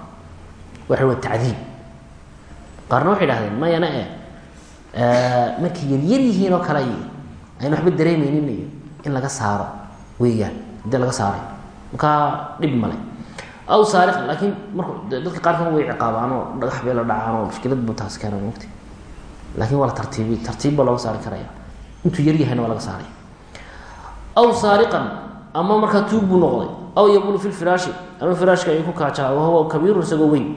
Waxa waa tacdiib. Qaarna waxay dhahdeen mayana e markay yaryar yihiin oo kale ayna waxba dareemeynin iyo in laga saaro weeyaan haddii laga saaray. Markaa dhib male aw saariq laakiin marku dadka qaarkan way ciqaabaan oo dhagax bay la dhacaan oo mushkilad buu taas keena mugti laakiin waa la tartiibi tartiib baa looga saari karaya intuu yaryahayna waa laga saaray aw saariqan ama markaa tuug buu noqday. Aw yabulu fi lfiraashi ama firaashka ayuu ku kaajaa wahuwa kabiirun isagoo weyn.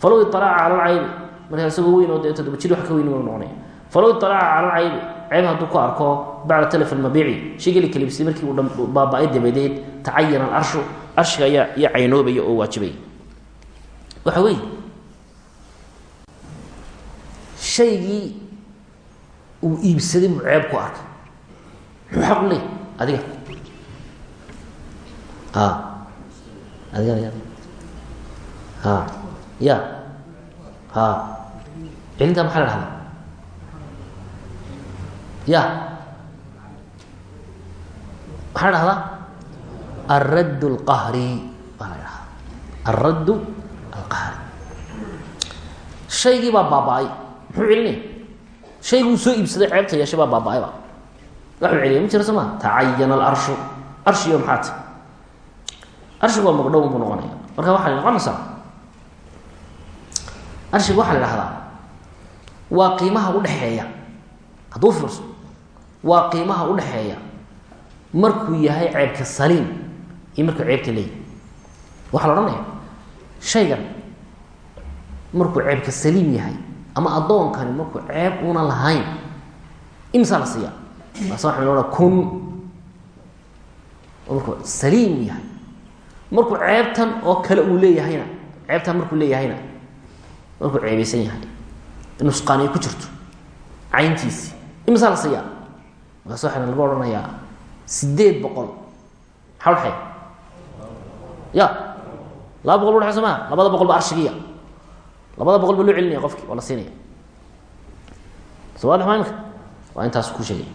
Falow iطalaca cala lcaybi markaa isagoo weyn oo dee toddoba jir wax ka weyn noqonaya. Falow iطalaca cala lcaybi ceeb hadduu ku arko bacda talaf almabiici la kalibsay markii uu baaba-ay dabadeed tacayana alarshu arshiga ayaa iyo caynoobaya oo waajibaya waxa weeye shaygii uu iibsaday buu ceeb ku arkay. Muxuu xaq u adiga. A adiga a ya ha celintaa maxaa la dhahdaa ya. Maxaa la dhahdaa alradd اlqahri baa la dhahdaa alradd alqahri. Shaygii baa baaba-ay. Muxuu celinaya shayguu soo iibsaday ceebta yeeshay baa baaba-ayba waxuu celiya ma jira soo maa tacayana alarshu. Arshiyo maxaa ta arshigu waa magdhown buu noqonaya. Marka waxay noqonaysaa arshiga waxaa la dhahdaa waa qiimaha udhexeeya hadduu fiirso waa qiimaha udhexeeya markuu yahay ceebka saliim iyo markuu ceebka leeyahy waxaa la odhanaya shaygan markuu ceebka saliim yahay ama addoonkani markuu ceeb una lahayn imsaa la siiya taas waxa la kun. Markuu saliim yahay markuu ceebtan oo kale uu leeyahayna ceebtan markuu leeyahayna markuu ceebeysan yahay. Nusqaan ay ku jirto cayntiisii imisaa la siiyaa markaas waxaana lagu odhanayaa sideed boqol. Maxaa ya laba boqol soo maa labada boqol ba labada boqol loo celinaya qofki waa la siinaya. Sawaa maa imka waa intaas ku sheegay.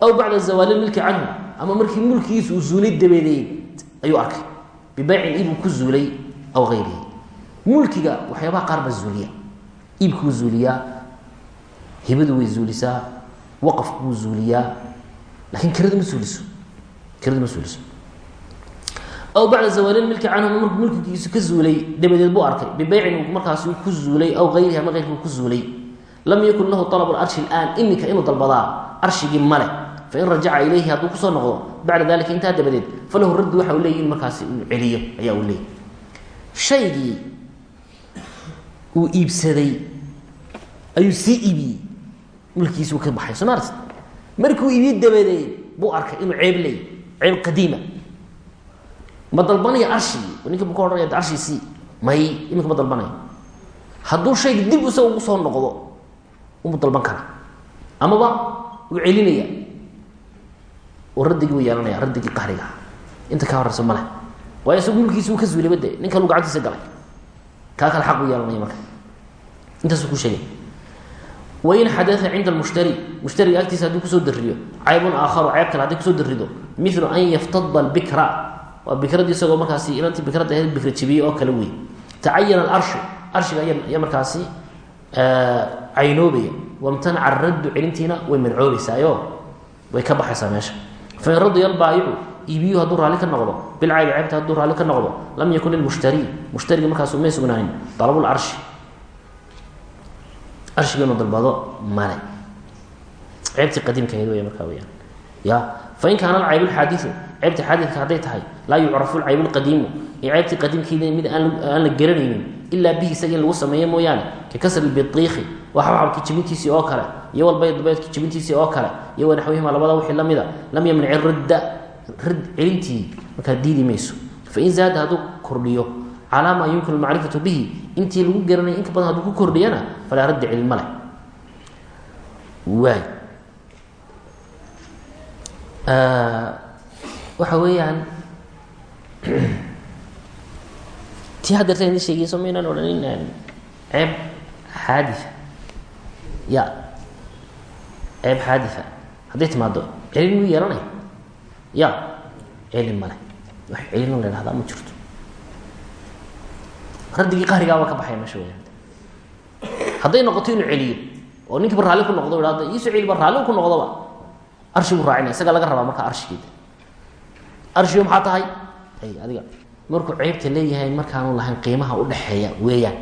Aw bacda zawaali milki canhu ama markii mulkigiisa uu zuulay dabadeed ayuu arkay. Bibeycin iibuu ku zuulay aw ayrihi mulkiga waxyaabaha qaar baa zuuliya. Iibkuu hibadu way zuulisaa waqafkuu zuuliyaa laakiin kiradu ma suuliso. Kiradu ma suuliso. Aw bacda zawaali milki canhu markuu mulkigiisu ka zuulay dabadeed buu arkay. Bibeycin markaas ku zuulay aw ayrihi ama eyrkuu ku zuulay. Lam yakun lahu alab arshi اlaan iminka inuu dalbadaa arshigii male fain rajaca ilayhi hadduu ku soo noqdo bacda dalika intaa dabadeed falahu raddu waxa uu leeyay in markaasi uu celiyo ayaa uu leeyay shaygii uu iibsaday ayuu sii iibiyey mulkiisuu ka baxay soo maartid markuu iibiye dabadeed buu arkay inuu ceeb leey ceeb qadiima. Ma dalbanaya arshigii ninka bu ka odhanaya arshii sii may iminka ma dalbanaya hadduu shayga dib isaga ugu soo noqdo umu dalban karaa amaba uu celinaya oo raddigii yeelanaya raddigii qahriga ah inta kaa horeyso male waayo isagu mulkiisa uu ka zuulayba de nin kalu gacantiisa galay. Kaa kale xaq uu yeelanaya marka. Intaasuu ku sheegay wain xadaa cinda almushtari mushtariga agtiisa hadduu ku soo dariyo caybun aakharu ceyb kale hadday ku soo darido milu an yaftada albikra waa bikradii isagoo markaasi inantii bikradda ahayd bikra jibiyey oo kale wey tacayana alarshu arshiga ayaa markaasi caynoobaya wamtanaca araddu celintiina way mancoobeysaayo way ka baxaysaa meesha fain radiya albaayicu iibiyuhu hadduu raalli ka noqdo bilcaybi ceybta hadduu raalli ka noqdo lam yakun lilmushtari mushtariga markaasu may arshiga inuu dalbado male. Ceybtii qadiimkahayd wey markaa weyaan ya fain kaana alcayb lxaadiu ceybta xaadidka hadday tahay laa yucrafu lcayb lqadiimu iyo ceybtii qadiimkeeda mid aan la garanaynin ilaa bihi isaga lagu sameeyo mooyaane ka kasri biiqi waa xabxabkii jibintiisii oo kale iyo walbaydbaydkii jibintiisii oo kale iyo wanaxwihima labada wixii lamida lam yamnici radda rad celintii markaa diidi mayso. Fain zaada hadduu kordhiyo calaa maa yumkinu macrifatu bihi. Intii lagu garanaya inka badan hadduu ku kordhiyana falaa radda celin ma leh waay waxa weeyaan ti haddeerta idin sheegayso maynaan odhanin ceeb xaaditha ya ceeb xaaditha hadday timaado celin muu yeelanaya ya celin male wax celin la dhahdaa ma jirto raddigii qahrigaaba ka baxaya meesha weyaan hadday noqoto inuu celiyo oo ninkiiba raalli ku noqdo ihahdo iisoo celiba raalli ku noqdoba arshigu raacinaya isaga laga rabaa markaa arshigeeda arshigu maxaa tahay? Ay adiga markuu ceybta leeyahay markaanu lahayn qiimaha udhexeeya weeyaan.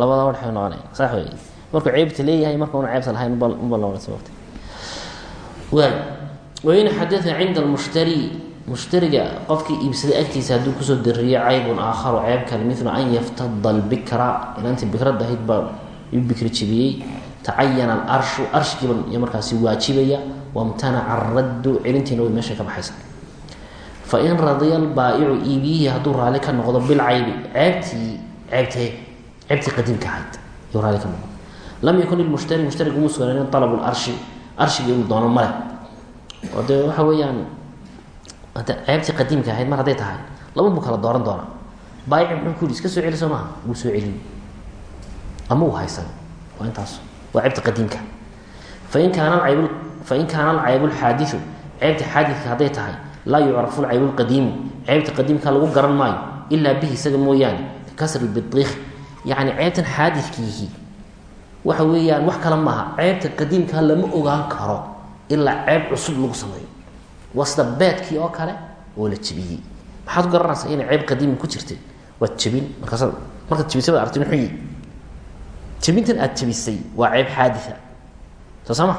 Labada udhexey noqonaya sax wey markuu ceybta leeyahay markaanu ceybta lahayn uba uba lawata waay wain xadaa cinda almushtari mushtariga qofkii iibsaday agtiisa hadduu ku soo dariyo caybun aakharu ceeb kale milu an yaftada albikra inantii bikradda ahayd baa bikri jibiyey tacayana alarshu arshigiiba iyo markaasi waajibaya wamtanaca araddu celintiina way meesha ka baxaysa. Fain radiya albaa'icu iibiyihii hadduu raalli ka noqdo bilcaybi ceebtii ceebtee ceebtii qadiimka ahayd yuu raalli ka noqdo. Lam yakun lilmushtari mushtariga uma sugnaanin alabu larshi arshiga inuu doono male. Oo dee waxa weeyaan ceebtii qadiimka ahayd mar hadday tahay laba buu kala dooran doonaa. Baayici muxuu ku yidhi iska soo celi maaha wuu soo celin. Ama uu haysan. Waa intaas. Waa ceebta qadiimka. Fain kaana alcayb fain kaana alcaybu lxaadiu ceebta xaadidka hadday tahay laa yucrafu lcayb lqadiimu ceybta qadiimka lagu garan maayo ilaa bihi isaga mooyaane kasri bidiik yacni ceebtan xaadidkiihi waxa weeyaan wax kale maaha ceebta qadiimka lama ogaan karo ilaa ceeb cusub lagu sameeyo waa sida beedkii oo kale oo la jebiyey maxaad garanaysaa inay ceeb qadiimi ku jirtay waad jebin markaas markaad jebisay baad artay muxuu yihi jebintan aad jebisay waa ceeb xaadia soo sama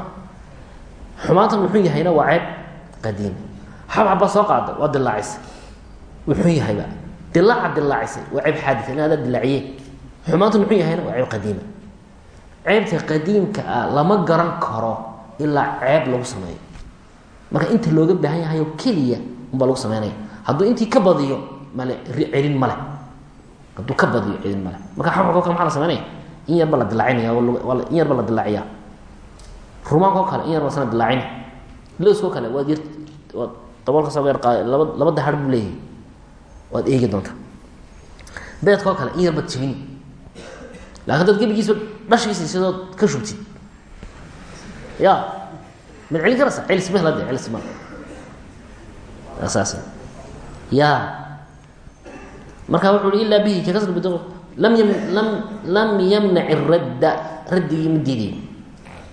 xumaantan muxuu yahayna waa ceeb qadiim. Xabxabaa soo qaada waa dilaacisay wuxuu yahayba? Dilaaca dilaacisay waa ceeb xaadia in adaa dilaaciye xumaantan muxuu yahayna waa ceeb qadiima ceebta qadiimka ah lama garan karo ilaa ceeb lagu sameeyo marka inta looga baahan yahayo keliya unbaa lagu sameynaya hadduu intii ka badiyo male celin male hadduu ka badiyo celin male marka xabxabka o la sameynaya in yarba la dilaacinaya in yarba la dilaaciya rumaanka kale in yarba sana dilaacina looskao kale waad yar waad daboolkaas laba laba dahar buu leeyahay waad eegi doontaa beedka kale in yar baad jebini laakiin dad gebigiisa dhashiisa sidood ka shubtid ya mad celin karaysa celisma de celisma saas ya. Marka wuxu uhi ilaa bihi kakasr bid lam y lam lam yamnac radda raddigii ma diidayo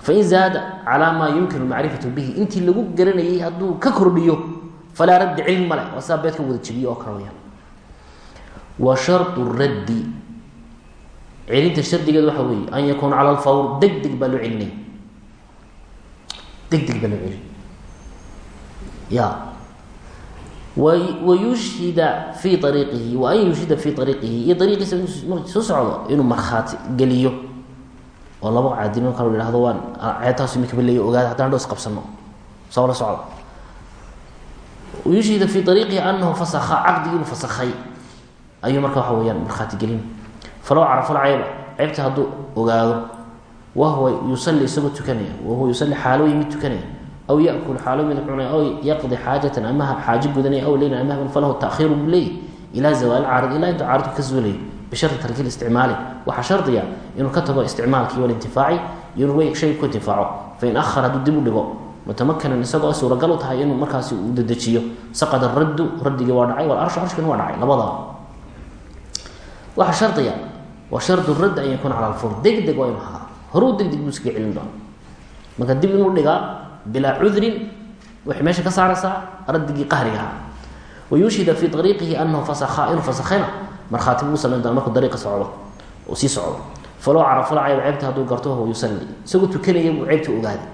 fain zaada calaa maa yumkinu macrifatu bihi. Intii lagu garanayay hadduu ka kordhiyo falaa raddi cilmi male waa sidaa beedka wada jebiyo oo kale wayaan wa shardu raddi. Celinta shardigeed waxa weeye an yakuuna cala alfawr deg deg baa loo celinaya deg deg baa loo celin ya wayushhida fii ariiqihi wa an yushhida fii ariiqihi iyo ariiqiisa inuu soo socdo inuu markhaati geliyo. Oo laba caadimo kale ihahdo waan ceebtaasu imikaba leeya ogaada haddaan dho isqabsano soo la socda wayushhida fii ariiqihi anahu fasakha caqdigii inuu fasakhay. Ayuu marka waxa weyaan markhaati gelin. Falow carafa lcayba ceybta hadduu ogaado wahuwa yusalli isagoo tukanaya wahuwa yusalli xaalooyi mid tukanaya aw yakul xaalo mid cunay aw yaqdi xaajatan amaha xaajo gudanaya aw leylan amahban falahu taakhiiru buu leeyay ilaa zawaali caarid ilaa intuu caaridku ka zuulayo bisharti tarki isticmaali waxaa shardiya inuu ka tago isticmaalkii walintifaaci inuu shay ku intifaaco fain ahar hadduu dib u dhigo mutamakanan isagoo suuragal u tahay inuu markaasi uu dedejiyo saqada raddu raddigii waa dhacay walarshu arshkina waa dhacay labadaba waxaa shardiya waa shardu radd an yakuuna cala alfur deg deg waa inu ahaa horuu deg deg buu iskaga celin doona. Marka dib inuu dhigaa bilaa cudrin waxay meesha ka saaraysaa raddigii qahriga ahaa. Wayushhida fii ariiqihi anahu fasakha inuu fasakhayna markhaati buu samayn doona markuu dariiqa socdo uu sii socdo. Falow carafula cayb ceebta hadduu garto huwa yusalli. Isagoo tukanaya buu ceebta ogaaday.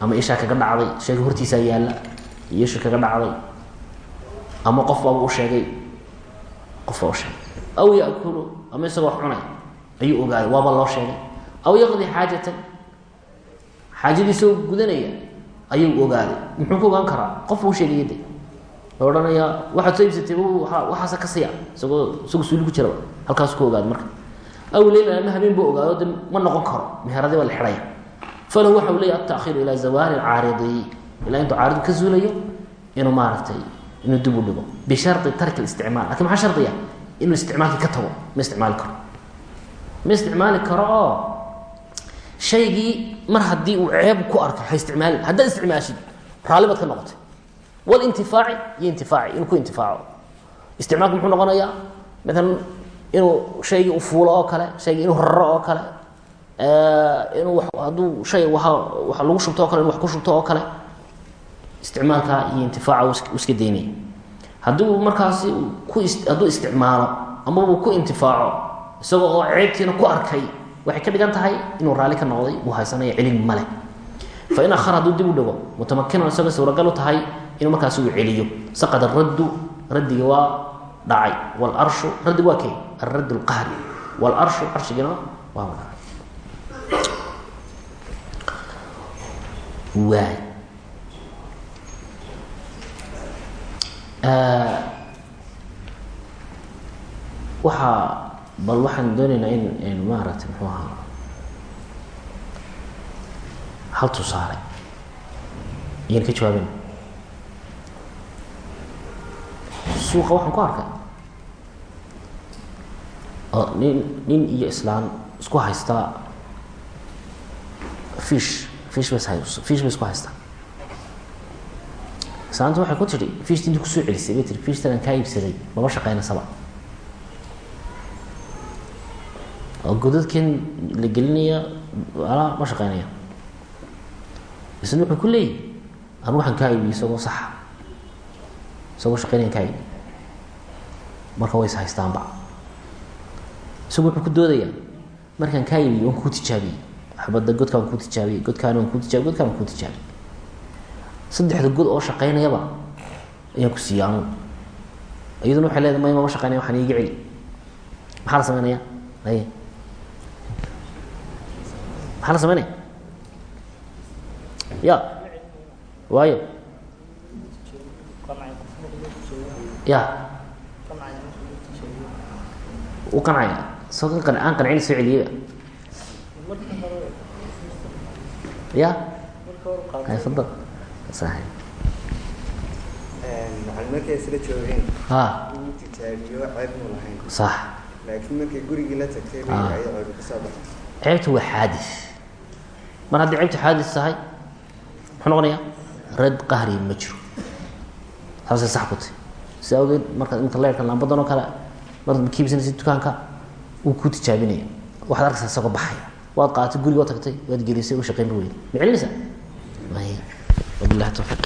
Ama ishaa kaga dhacday sheega hortiisaa yaalla isha kaga dhacday. Ama qof baaba u sheegay qof baa u sheegay. Aw yakulu ama isagoo wax cunay ayuu ogaaday waaba loo sheegay aw yaqdi xaajatan xaajadiisoo gudanaya ayuu ogaaday muxuu ka ogaan karaa qof buu sheegaya de la odhanayaa waxaad soo iibsatay waxaasa ka siya isagoo isagoo suuli ku jira halkaasu ka ogaaday marka aw leylan ama habeen buu ogaado de ma noqon karo meheradii waa la xidhaya falahu waxa uu leeya altaakhiru ilaa zawaali lcaaridi ilaa intuu caaridu ka zuulayo inuu maaragtay inuu dib u dhigo bishardi tarki isticmaal laakiin maxaa shardiya inuu isticmaalkii ka tago ma isticmaali karo ma isticmaali karo oo shaygii mar haddii uu ceeb ku arko ha isticmaali haddaad isticmaashid raalli baad ka noqotay. Walintifaaci iyo intifaaci inuu ku intifaaco. Isticmaalku muxuu noqonayaa? Maalan inuu shaygii u fuulo oo kale shaygii inuu raro oo kale inuu hadduu shay waa wax lagu shubto o kale inu wax ku shubto oo kale. Isticmaalka iyo intifaaca iska daynaya. Haddii markaasi ku hadduu isticmaalo ama uu ku intifaaco isagoo oo ceebtiina ku arkay waxay ka dhigan tahay inuu raalli ka noqday uu haysanaya celin male. Fain ahar hadduu dib u dhigo mutamakinan isagoo suuragal u tahay inuu markaasi uu celiyo. Saqada raddu raddiga waa dhacay. Walarshu raddiga waa kay alradd lqahri walarshu arshigina waa dhacay waay. Waxaa bal waxaan doonaynaa in maaragtay muxuu ahaa? Hal tusaale. Ayaan ka jawaabina suuqa waxaan ku arkay. Oo nin nin iyo islaan isku haystaa fish fish bas hay fish bay isku haystaa islaanta waxay ku tidhi fish intii ku soo celisay bay tihi fishtan aan kaa iibsaday maba shaqeynaysaba oo godadkan la gelinaya ma shaqeynaya. Isna wuxuu ku leeyahy anu waxaan kaa iibiyey isagoo saxa isagoo shaqeynayaan kaa iibiy marka way is haystaanba. Wuxuu ku doodayaa markaan kaa iibiyo waan kuu tijaabiyey. Xabadda godkaan kuu tijaabiyey. Godkaana waan kuu tijabiy godkaan waan kuu tijaabiyey. Saddexda god oo shaqeynayaba ayaan ku siiyey anugu iyaduna waxay leedahay may mama shaqeynaya waxaan iiga celi maxaa la sameynaya? Aye maxaa la sameynaya ya. Waayo. Ya. U qancaya soo kan aan qancin soo celiyeyba ya. Fadal ha. Bay Ah. ceebtu waa xaadis mar haddii ceebtu xaadis tahay muxuu noqonayaa rad qahri ma jiro. Saasay sax ku tahy si awgeed markaad imika leerka lambadan oo kale markaad kiibsanaysid dukaanka wuu ku tijaabinaya waxaad arkaysaa isagoo baxaya. Waad qaadatay guriga oo tagtay waad gelisay u shaqayn ba weyn ma celinaysaa may wabillahi tawfiiq